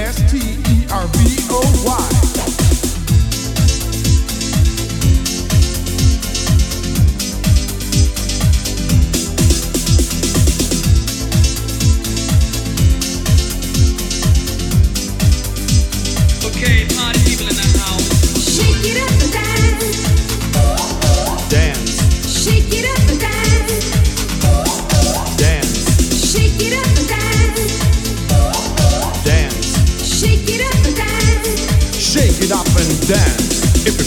ass.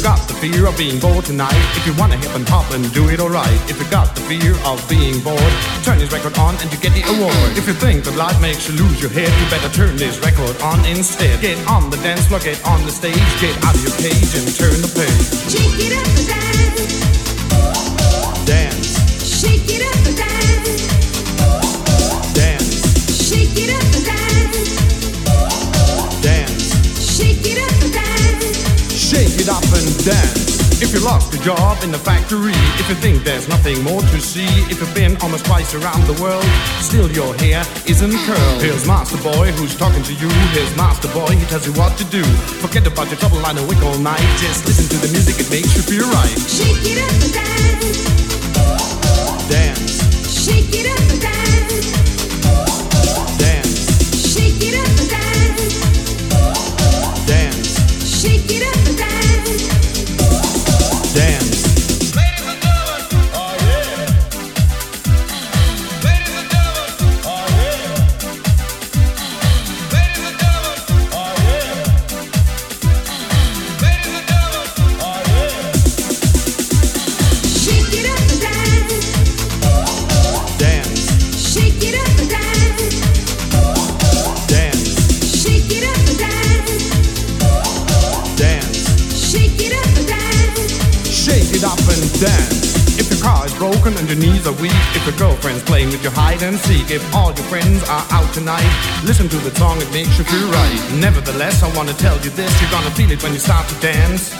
Got the fear of being bored tonight, if you wanna hip and hop and do it alright, if you got the fear of being bored, turn this record on and you get the award. If you think that life makes you lose your head, you better turn this record on instead. Get on the dance floor, get on the stage, get out of your cage and turn the page. Shake it up and dance. Dance, Shake it up and dance. dance, Shake it up it up and dance. If you lost a job in the factory, if you think there's nothing more to see, if you've been almost twice around the world, still your hair isn't curled. Here's Master Boy who's talking to you. Here's Master Boy, he tells you what to do. Forget about your trouble and wick all night. Just listen to the music, it makes you feel right. Shake it up and dance. Broken and your knees are weak, if your girlfriend's playing with your hide and seek, if all your friends are out tonight, listen to the song, it makes you feel right. Nevertheless, I wanna tell you this, you're gonna feel it when you start to dance.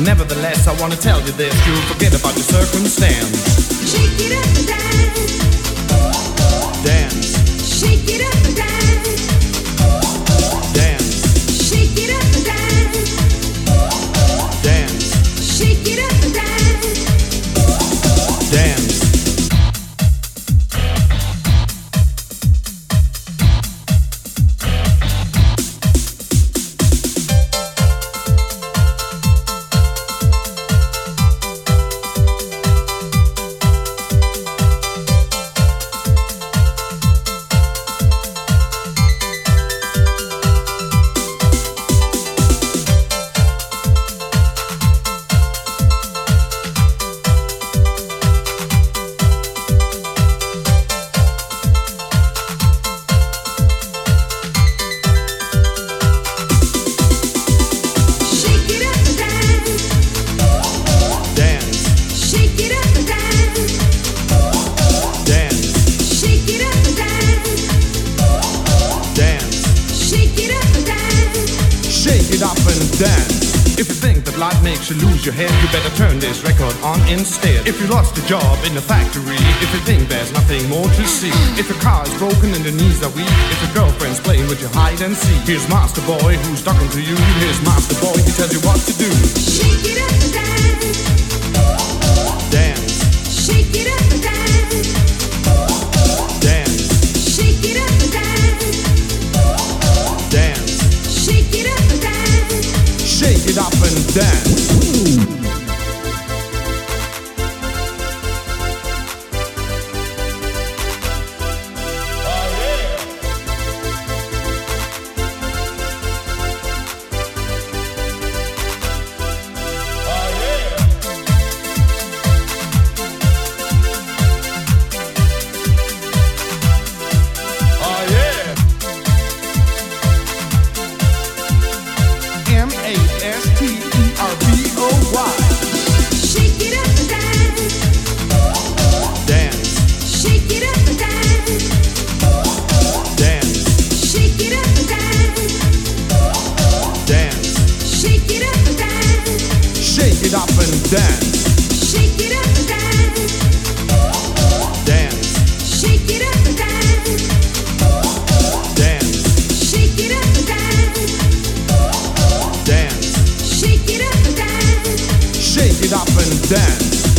Nevertheless, I wanna tell you this, you'll forget about your circumstance. Shake it up and dance. Dance, Shake it up it up and dance. If you think that life makes you lose your head, you better turn this record on instead. If you lost a job in the factory, if you think there's nothing more to see, if your car is broken and your knees are weak, if your girlfriend's playing with your hide and seek, here's Master Boy who's talking to you. Here's Master Boy, he tells you what to do. Shake it up and dance. Dance. Shake it up. Stop and dance.